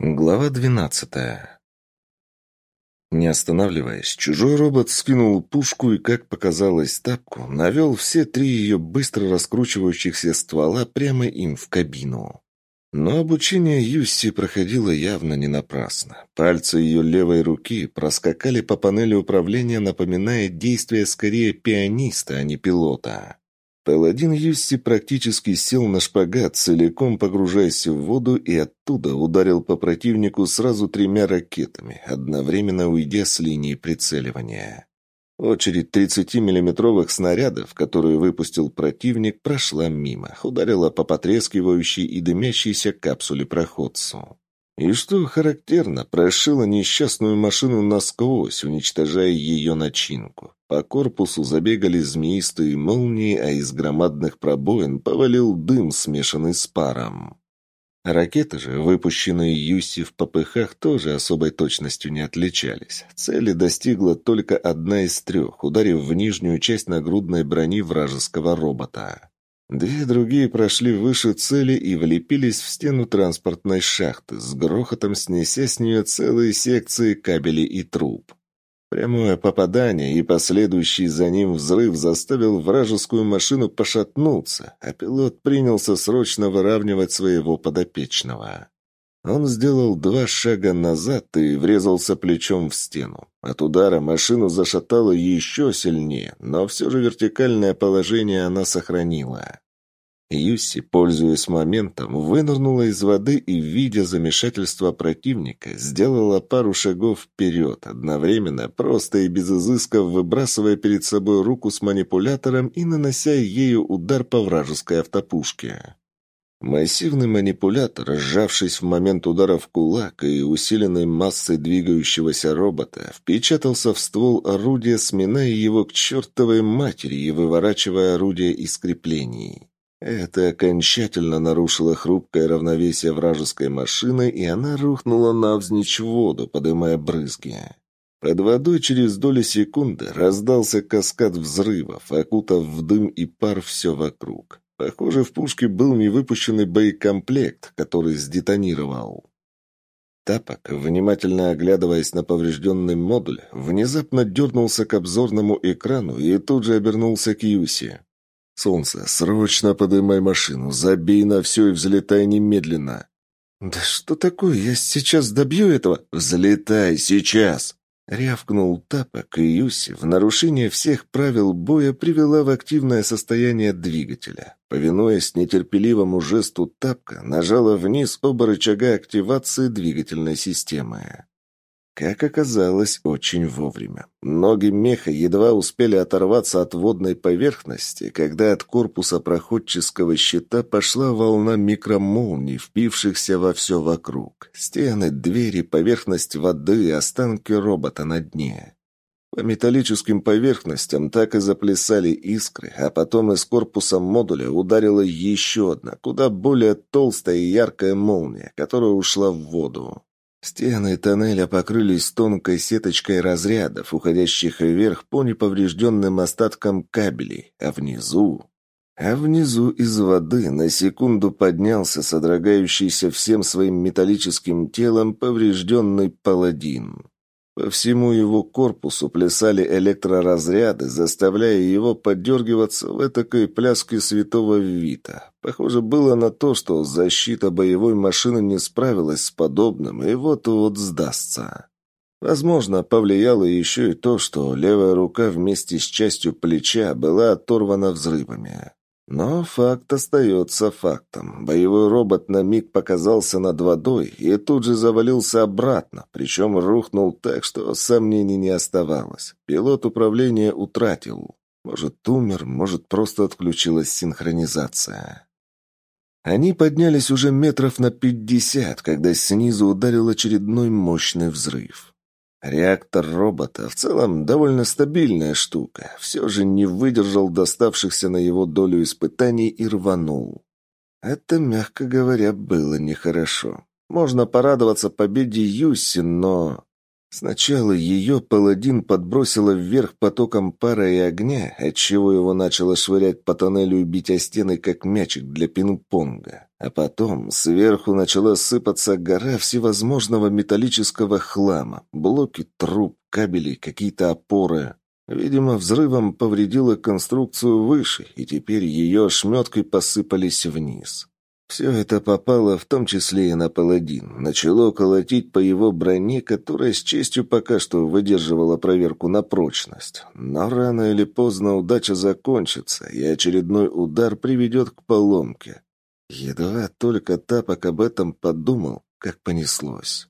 Глава двенадцатая. Не останавливаясь, чужой робот скинул пушку и, как показалось тапку, навел все три ее быстро раскручивающихся ствола прямо им в кабину. Но обучение Юсси проходило явно не напрасно. Пальцы ее левой руки проскакали по панели управления, напоминая действия скорее пианиста, а не пилота. Паладин Юсси практически сел на шпагат, целиком погружаясь в воду и оттуда ударил по противнику сразу тремя ракетами, одновременно уйдя с линии прицеливания. Очередь 30-миллиметровых снарядов, которую выпустил противник, прошла мимо, ударила по потрескивающей и дымящейся капсуле проходцу. И что характерно, прошила несчастную машину насквозь, уничтожая ее начинку. По корпусу забегали змеистые молнии, а из громадных пробоин повалил дым, смешанный с паром. Ракеты же, выпущенные Юси в ППХ, тоже особой точностью не отличались. Цели достигла только одна из трех, ударив в нижнюю часть нагрудной брони вражеского робота. Две другие прошли выше цели и влепились в стену транспортной шахты, с грохотом снеся с нее целые секции кабелей и труб. Прямое попадание и последующий за ним взрыв заставил вражескую машину пошатнуться, а пилот принялся срочно выравнивать своего подопечного. Он сделал два шага назад и врезался плечом в стену. От удара машину зашатало еще сильнее, но все же вертикальное положение она сохранила. Юси, пользуясь моментом, вынырнула из воды и, видя замешательство противника, сделала пару шагов вперед, одновременно, просто и без изысков, выбрасывая перед собой руку с манипулятором и нанося ею удар по вражеской автопушке. Массивный манипулятор, сжавшись в момент удара в кулак и усиленной массой двигающегося робота, впечатался в ствол орудия, сминая его к чертовой матери и выворачивая орудие из креплений. Это окончательно нарушило хрупкое равновесие вражеской машины, и она рухнула навзничь в воду, подымая брызги. Под водой через доли секунды раздался каскад взрывов, окутав в дым и пар все вокруг. Похоже, в пушке был невыпущенный боекомплект, который сдетонировал. Тапок, внимательно оглядываясь на поврежденный модуль, внезапно дернулся к обзорному экрану и тут же обернулся к Юси. «Солнце, срочно подымай машину, забей на все и взлетай немедленно!» «Да что такое? Я сейчас добью этого!» «Взлетай сейчас!» Рявкнул Тапок, и Юси в нарушение всех правил боя привела в активное состояние двигателя. Повинуясь нетерпеливому жесту Тапка, нажала вниз оба рычага активации двигательной системы. Как оказалось, очень вовремя. Ноги меха едва успели оторваться от водной поверхности, когда от корпуса проходческого щита пошла волна микромолний, впившихся во все вокруг. Стены, двери, поверхность воды, останки робота на дне. По металлическим поверхностям так и заплясали искры, а потом из корпуса модуля ударила еще одна, куда более толстая и яркая молния, которая ушла в воду. Стены тоннеля покрылись тонкой сеточкой разрядов, уходящих вверх по неповрежденным остаткам кабелей, а внизу... А внизу из воды на секунду поднялся содрогающийся всем своим металлическим телом поврежденный паладин. По всему его корпусу плясали электроразряды, заставляя его подергиваться в этакой пляске святого Вита. Похоже было на то, что защита боевой машины не справилась с подобным и вот-вот сдастся. Возможно, повлияло еще и то, что левая рука вместе с частью плеча была оторвана взрывами. Но факт остается фактом. Боевой робот на миг показался над водой и тут же завалился обратно, причем рухнул так, что сомнений не оставалось. Пилот управления утратил. Может, умер, может, просто отключилась синхронизация. Они поднялись уже метров на пятьдесят, когда снизу ударил очередной мощный взрыв. Реактор робота в целом довольно стабильная штука, все же не выдержал доставшихся на его долю испытаний и рванул. Это, мягко говоря, было нехорошо. Можно порадоваться победе Юси, но... Сначала ее паладин подбросило вверх потоком пара и огня, отчего его начало швырять по тоннелю и бить о стены, как мячик для пинг-понга. А потом сверху начала сыпаться гора всевозможного металлического хлама, блоки труб, кабели, какие-то опоры. Видимо, взрывом повредило конструкцию выше, и теперь ее ошметкой посыпались вниз. Все это попало в том числе и на паладин. Начало колотить по его броне, которая с честью пока что выдерживала проверку на прочность. Но рано или поздно удача закончится, и очередной удар приведет к поломке. Едва только Тапок об этом подумал, как понеслось.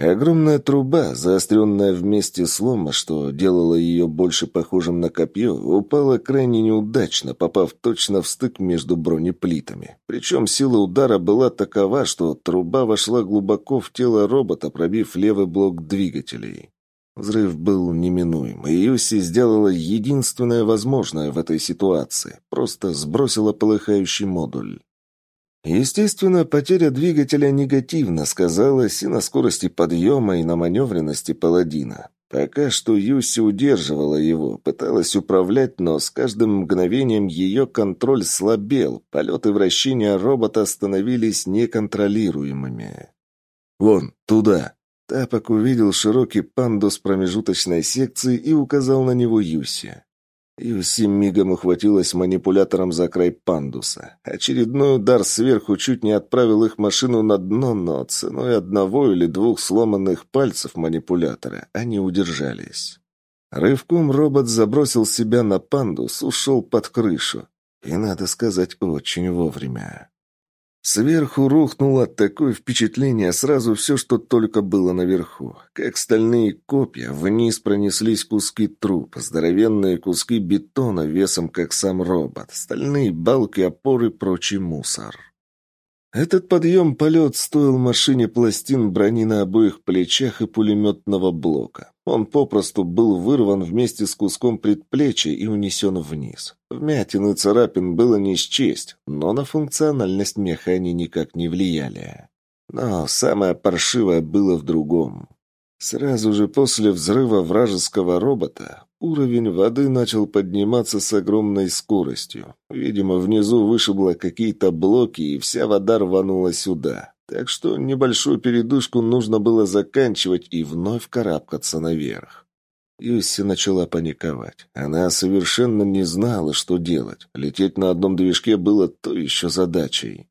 Огромная труба, заостренная вместе слома, что делало ее больше похожим на копье, упала крайне неудачно, попав точно в стык между бронеплитами. Причем сила удара была такова, что труба вошла глубоко в тело робота, пробив левый блок двигателей. Взрыв был неминуем, и Юси сделала единственное возможное в этой ситуации. Просто сбросила полыхающий модуль. Естественно, потеря двигателя негативно сказалась и на скорости подъема, и на маневренности паладина. Пока что Юси удерживала его, пыталась управлять, но с каждым мгновением ее контроль слабел, полеты вращения робота становились неконтролируемыми. «Вон, туда!» Тапок увидел широкий пандус промежуточной секции и указал на него Юси. Юси мигом ухватилась манипулятором за край пандуса. Очередной удар сверху чуть не отправил их машину на дно, но ценой одного или двух сломанных пальцев манипулятора они удержались. Рывком робот забросил себя на пандус, ушел под крышу. И, надо сказать, очень вовремя. Сверху рухнуло такое впечатление сразу все, что только было наверху. Как стальные копья, вниз пронеслись куски труб, здоровенные куски бетона весом, как сам робот, стальные балки, опоры, прочий мусор. Этот подъем-полет стоил машине пластин брони на обоих плечах и пулеметного блока. Он попросту был вырван вместе с куском предплечья и унесен вниз. Вмятин и царапин было не счесть, но на функциональность меха они никак не влияли. Но самое паршивое было в другом. Сразу же после взрыва вражеского робота уровень воды начал подниматься с огромной скоростью. Видимо, внизу вышибло какие-то блоки, и вся вода рванула сюда. Так что небольшую передышку нужно было заканчивать и вновь карабкаться наверх. Юсси начала паниковать. Она совершенно не знала, что делать. Лететь на одном движке было то еще задачей.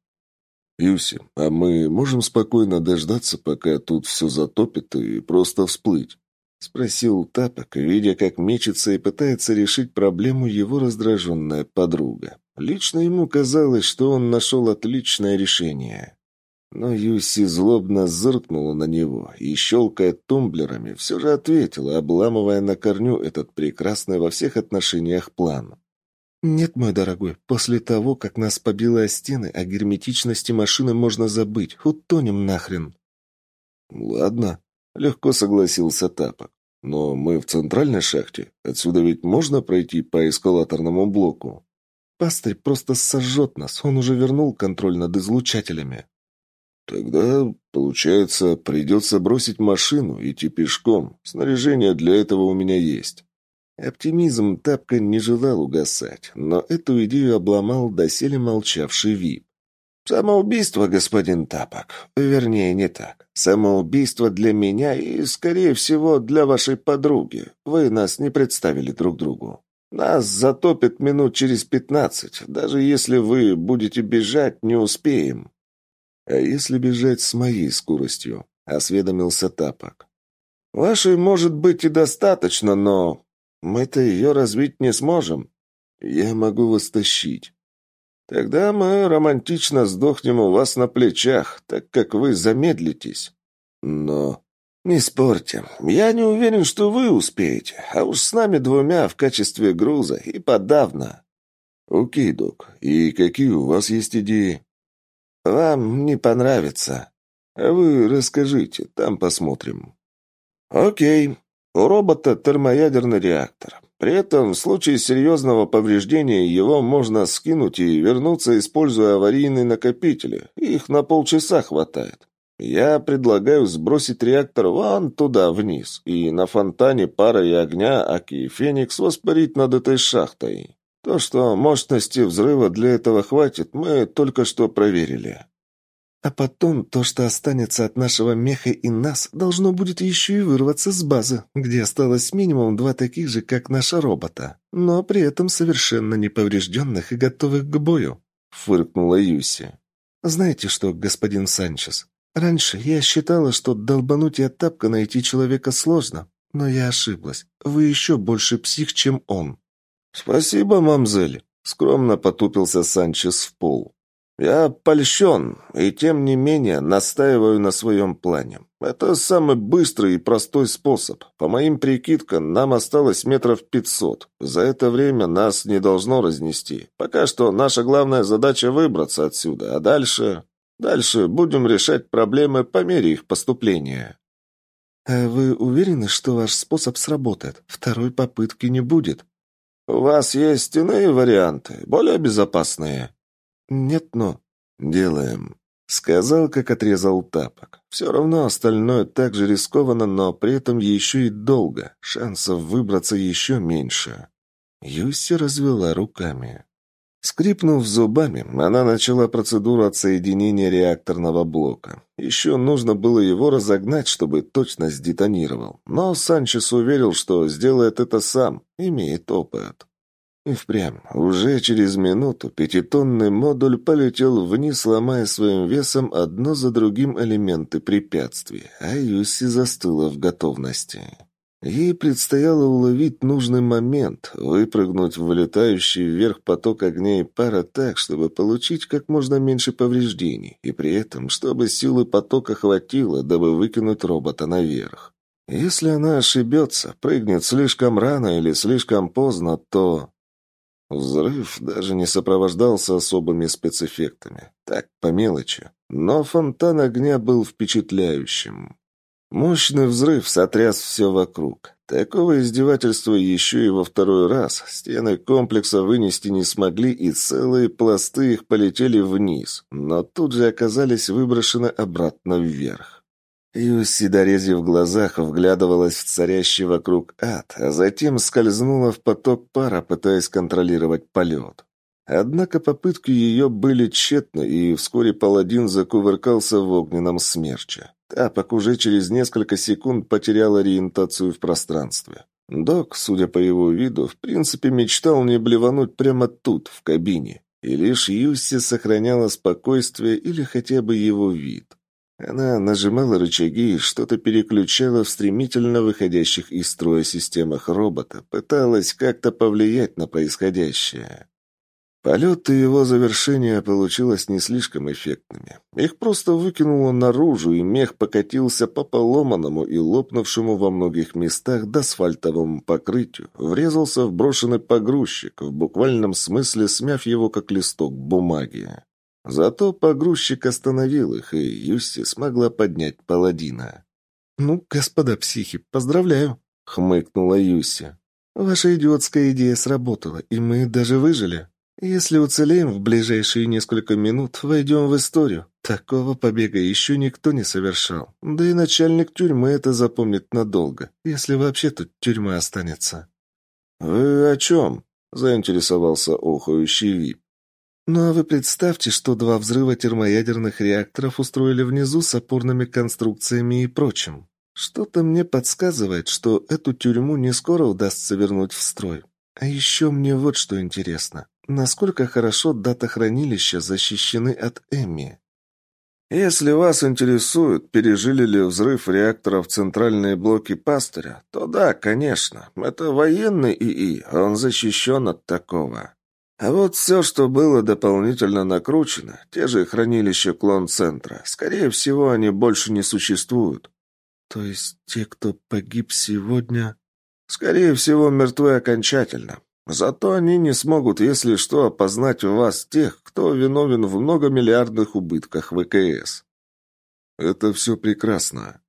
«Юси, а мы можем спокойно дождаться, пока тут все затопит, и просто всплыть?» — спросил Тапок, видя, как мечется и пытается решить проблему его раздраженная подруга. Лично ему казалось, что он нашел отличное решение. Но Юси злобно зыркнула на него и, щелкая тумблерами, все же ответила, обламывая на корню этот прекрасный во всех отношениях план. «Нет, мой дорогой, после того, как нас побило о стены, о герметичности машины можно забыть. Утонем нахрен». «Ладно», — легко согласился Тапок. «Но мы в центральной шахте. Отсюда ведь можно пройти по эскалаторному блоку?» «Пастырь просто сожжет нас. Он уже вернул контроль над излучателями». «Тогда, получается, придется бросить машину, идти пешком. Снаряжение для этого у меня есть». Оптимизм Тапка не желал угасать, но эту идею обломал доселе молчавший Вип. «Самоубийство, господин Тапок. Вернее, не так. Самоубийство для меня и, скорее всего, для вашей подруги. Вы нас не представили друг другу. Нас затопит минут через пятнадцать. Даже если вы будете бежать, не успеем». «А если бежать с моей скоростью?» — осведомился Тапок. «Вашей, может быть, и достаточно, но мы-то ее развить не сможем. Я могу вас тащить. Тогда мы романтично сдохнем у вас на плечах, так как вы замедлитесь. Но... Не спорьте. Я не уверен, что вы успеете, а уж с нами двумя в качестве груза и подавно. Окей, док. И какие у вас есть идеи? Вам не понравится. А вы расскажите, там посмотрим. Окей. У робота термоядерный реактор. При этом в случае серьезного повреждения его можно скинуть и вернуться, используя аварийные накопители. Их на полчаса хватает. Я предлагаю сбросить реактор вон туда, вниз, и на фонтане пара и огня Аки и Феникс воспарить над этой шахтой. То, что мощности взрыва для этого хватит, мы только что проверили. А потом то, что останется от нашего меха и нас, должно будет еще и вырваться с базы, где осталось минимум два таких же, как наша робота, но при этом совершенно неповрежденных и готовых к бою», — фыркнула Юси. «Знаете что, господин Санчес, раньше я считала, что долбануть и от тапка найти человека сложно, но я ошиблась. Вы еще больше псих, чем он». «Спасибо, мамзель», — скромно потупился Санчес в пол. «Я польщен, и тем не менее настаиваю на своем плане. Это самый быстрый и простой способ. По моим прикидкам, нам осталось метров пятьсот. За это время нас не должно разнести. Пока что наша главная задача выбраться отсюда, а дальше... Дальше будем решать проблемы по мере их поступления». «А вы уверены, что ваш способ сработает? Второй попытки не будет?» «У вас есть иные варианты, более безопасные?» «Нет, но...» «Делаем», — сказал, как отрезал тапок. «Все равно остальное так же рискованно, но при этом еще и долго. Шансов выбраться еще меньше». Юси развела руками. Скрипнув зубами, она начала процедуру отсоединения реакторного блока. Еще нужно было его разогнать, чтобы точно сдетонировал. Но Санчес уверил, что сделает это сам, имеет опыт. И впрямь, уже через минуту пятитонный модуль полетел вниз, ломая своим весом одно за другим элементы препятствий, а Юси застыла в готовности. Ей предстояло уловить нужный момент, выпрыгнуть в вылетающий вверх поток огня и пара так, чтобы получить как можно меньше повреждений, и при этом, чтобы силы потока хватило, дабы выкинуть робота наверх. Если она ошибется, прыгнет слишком рано или слишком поздно, то... Взрыв даже не сопровождался особыми спецэффектами. Так, по мелочи. Но фонтан огня был впечатляющим. Мощный взрыв сотряс все вокруг. Такого издевательства еще и во второй раз. Стены комплекса вынести не смогли, и целые пласты их полетели вниз, но тут же оказались выброшены обратно вверх. Юси, дорезив в глазах, вглядывалась в царящий вокруг ад, а затем скользнула в поток пара, пытаясь контролировать полет. Однако попытки ее были тщетны, и вскоре паладин закувыркался в огненном смерче. Тапок уже через несколько секунд потерял ориентацию в пространстве. Док, судя по его виду, в принципе мечтал не блевануть прямо тут, в кабине, и лишь Юси сохраняла спокойствие или хотя бы его вид. Она нажимала рычаги и что-то переключала в стремительно выходящих из строя системах робота, пыталась как-то повлиять на происходящее. Полет и его завершение получилось не слишком эффектными. Их просто выкинуло наружу, и мех покатился по поломанному и лопнувшему во многих местах досфальтовому покрытию, врезался в брошенный погрузчик, в буквальном смысле смяв его как листок бумаги. Зато погрузчик остановил их, и Юсси смогла поднять паладина. «Ну, господа психи, поздравляю!» — хмыкнула Юсси. «Ваша идиотская идея сработала, и мы даже выжили. Если уцелеем в ближайшие несколько минут, войдем в историю. Такого побега еще никто не совершал. Да и начальник тюрьмы это запомнит надолго, если вообще тут тюрьма останется». «Вы о чем?» — заинтересовался охающий Вип. Ну а вы представьте, что два взрыва термоядерных реакторов устроили внизу с опорными конструкциями и прочим. Что-то мне подсказывает, что эту тюрьму не скоро удастся вернуть в строй. А еще мне вот что интересно. Насколько хорошо дата-хранилища защищены от Эмми? Если вас интересует, пережили ли взрыв реакторов центральные блоки Пастыря, то да, конечно. Это военный ИИ, он защищен от такого. А вот все, что было дополнительно накручено, те же хранилища клон-центра, скорее всего, они больше не существуют. То есть те, кто погиб сегодня... Скорее всего, мертвы окончательно. Зато они не смогут, если что, опознать в вас тех, кто виновен в многомиллиардных убытках ВКС. Это все прекрасно.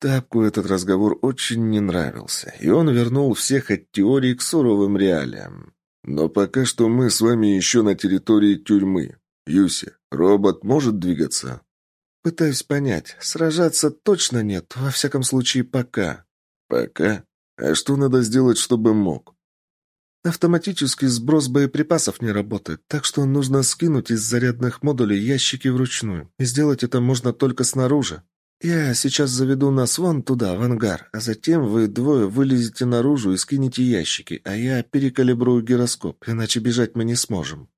Тапку этот разговор очень не нравился, и он вернул всех от теории к суровым реалиям. Но пока что мы с вами еще на территории тюрьмы. Юси, робот может двигаться?» Пытаюсь понять. Сражаться точно нет, во всяком случае, пока. Пока? А что надо сделать, чтобы мог? Автоматический сброс боеприпасов не работает, так что нужно скинуть из зарядных модулей ящики вручную. И сделать это можно только снаружи. Я сейчас заведу нас вон туда, в ангар, а затем вы двое вылезете наружу и скинете ящики, а я перекалибрую гироскоп, иначе бежать мы не сможем.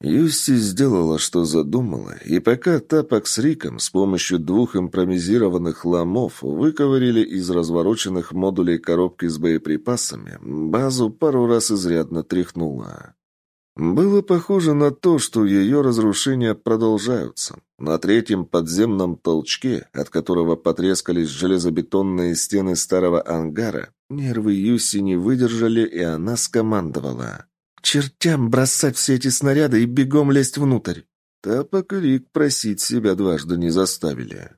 Юсти сделала, что задумала, и пока Тапок с Риком с помощью двух импровизированных ломов выковырили из развороченных модулей коробки с боеприпасами, базу пару раз изрядно тряхнула. Было похоже на то, что ее разрушения продолжаются. На третьем подземном толчке, от которого потрескались железобетонные стены старого ангара, нервы Юси не выдержали, и она скомандовала чертям бросать все эти снаряды и бегом лезть внутрь. Тапок и Рик просить себя дважды не заставили.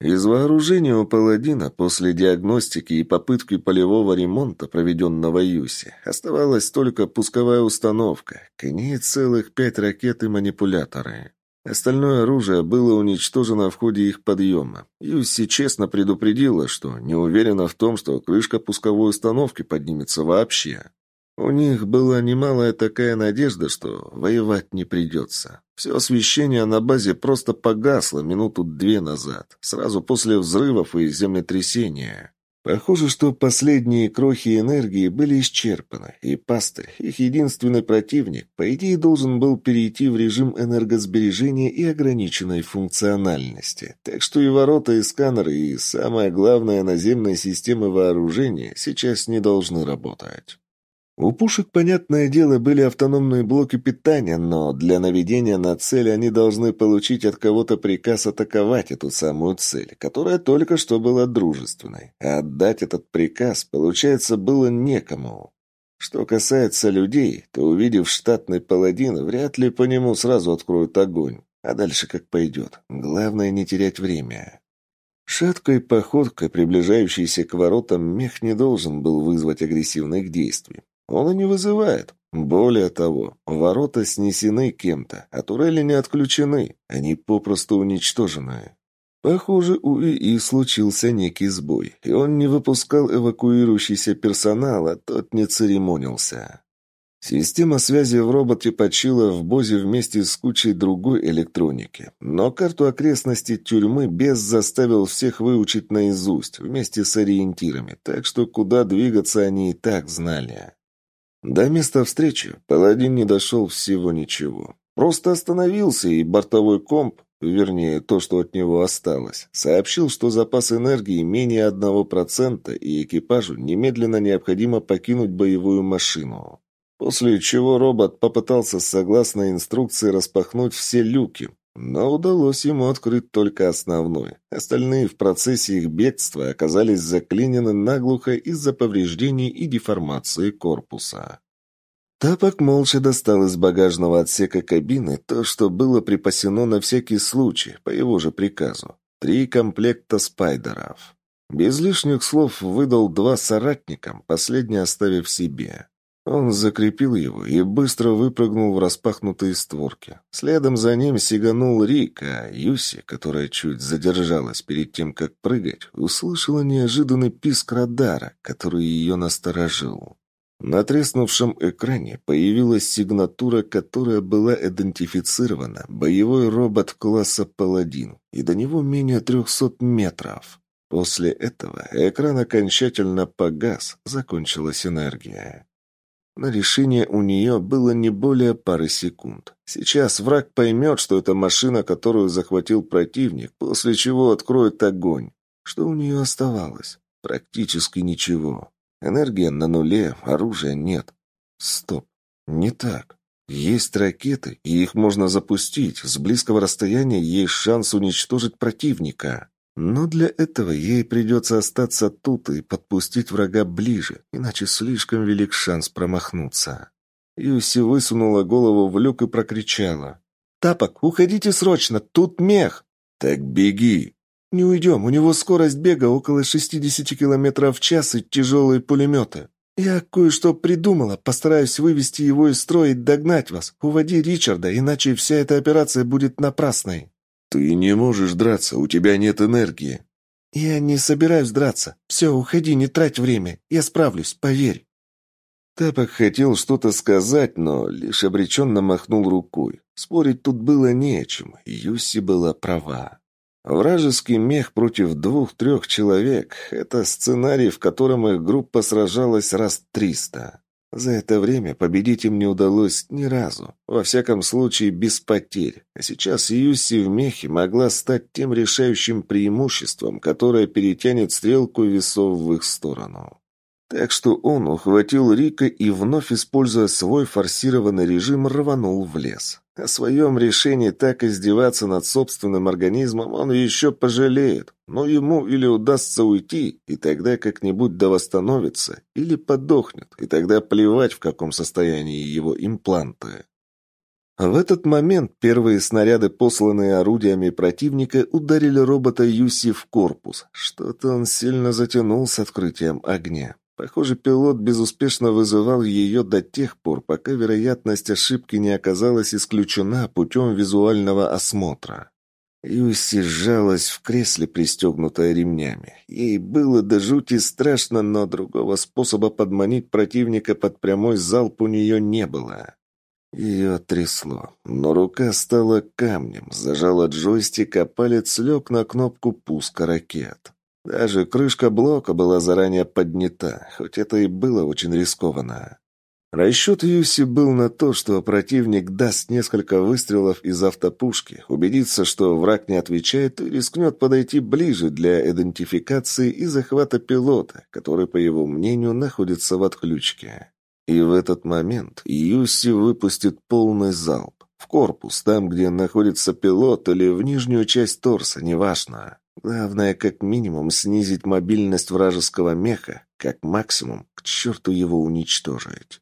Из вооружения у паладина после диагностики и попытки полевого ремонта, проведенного Юси, оставалась только пусковая установка, к ней целых пять ракет и манипуляторы. Остальное оружие было уничтожено в ходе их подъема. Юси честно предупредила, что не уверена в том, что крышка пусковой установки поднимется вообще. У них была немалая такая надежда, что воевать не придется. Все освещение на базе просто погасло минуту-две назад, сразу после взрывов и землетрясения. Похоже, что последние крохи энергии были исчерпаны, и пастырь, их единственный противник, по идее должен был перейти в режим энергосбережения и ограниченной функциональности. Так что и ворота, и сканеры, и, самое главное, наземные системы вооружения сейчас не должны работать. У пушек, понятное дело, были автономные блоки питания, но для наведения на цель они должны получить от кого-то приказ атаковать эту самую цель, которая только что была дружественной. А отдать этот приказ, получается, было некому. Что касается людей, то, увидев штатный паладин, вряд ли по нему сразу откроют огонь. А дальше как пойдет. Главное не терять время. Шаткой походкой, приближающейся к воротам, мех не должен был вызвать агрессивных действий. Он и не вызывает. Более того, ворота снесены кем-то, а турели не отключены. Они попросту уничтожены. Похоже, у ИИ случился некий сбой, и он не выпускал эвакуирующийся персонал, а тот не церемонился. Система связи в роботе почила в Бозе вместе с кучей другой электроники, но карту окрестностей тюрьмы без заставил всех выучить наизусть, вместе с ориентирами, так что куда двигаться они и так знали. До места встречи паладин не дошел всего ничего. Просто остановился, и бортовой комп, вернее, то, что от него осталось, сообщил, что запас энергии менее одного процента, и экипажу немедленно необходимо покинуть боевую машину. После чего робот попытался, согласно инструкции, распахнуть все люки, но удалось ему открыть только основной. Остальные в процессе их бегства оказались заклинены наглухо из-за повреждений и деформации корпуса. Тапок молча достал из багажного отсека кабины то, что было припасено на всякий случай, по его же приказу. Три комплекта спайдеров. Без лишних слов выдал два соратникам, последний оставив себе. Он закрепил его и быстро выпрыгнул в распахнутые створки. Следом за ним сиганул Рик, а Юси, которая чуть задержалась перед тем, как прыгать, услышала неожиданный писк радара, который ее насторожил. На треснувшем экране появилась сигнатура, которая была идентифицирована «Боевой робот класса «Паладин», и до него менее трехсот метров. После этого экран окончательно погас, закончилась энергия. На решение у нее было не более пары секунд. Сейчас враг поймет, что это машина, которую захватил противник, после чего откроет огонь. Что у нее оставалось? Практически ничего. Энергия на нуле, оружия нет. Стоп. Не так. Есть ракеты, и их можно запустить. С близкого расстояния есть шанс уничтожить противника. Но для этого ей придется остаться тут и подпустить врага ближе, иначе слишком велик шанс промахнуться. Юси высунула голову в люк и прокричала. «Тапок, уходите срочно, тут мех!» «Так беги!» «Не уйдем, у него скорость бега около 60 км в час и тяжелые пулеметы. Я кое-что придумала, постараюсь вывести его из строя и догнать вас. Уводи Ричарда, иначе вся эта операция будет напрасной». «Ты не можешь драться, у тебя нет энергии». «Я не собираюсь драться. Все, уходи, не трать время. Я справлюсь, поверь». Тапок хотел что-то сказать, но лишь обреченно махнул рукой. Спорить тут было не о чем. Юси была права. Вражеский мех против двух-трех человек — это сценарий, в котором их группа сражалась раз триста. За это время победить им не удалось ни разу, во всяком случае без потерь. А сейчас Юси в мехе могла стать тем решающим преимуществом, которое перетянет стрелку весов в их сторону. Так что он ухватил Рика и, вновь используя свой форсированный режим, рванул в лес. О своем решении так издеваться над собственным организмом он еще пожалеет, но ему или удастся уйти, и тогда как-нибудь да восстановится, или подохнет, и тогда плевать, в каком состоянии его импланты. В этот момент первые снаряды, посланные орудиями противника, ударили робота Юси в корпус. Что-то он сильно затянул с открытием огня. Похоже, пилот безуспешно вызывал ее до тех пор, пока вероятность ошибки не оказалась исключена путем визуального осмотра. Юси сжалась в кресле, пристегнутая ремнями. Ей было до жути страшно, но другого способа подманить противника под прямой залп у нее не было. Ее трясло, но рука стала камнем, зажала джойстик, а палец лег на кнопку пуска ракет. Даже крышка блока была заранее поднята, хоть это и было очень рискованно. Расчет Юси был на то, что противник даст несколько выстрелов из автопушки, убедится, что враг не отвечает и рискнет подойти ближе для идентификации и захвата пилота, который, по его мнению, находится в отключке. И в этот момент Юси выпустит полный залп. В корпус, там, где находится пилот, или в нижнюю часть торса, неважно. Главное, как минимум, снизить мобильность вражеского меха, как максимум, к черту его уничтожить.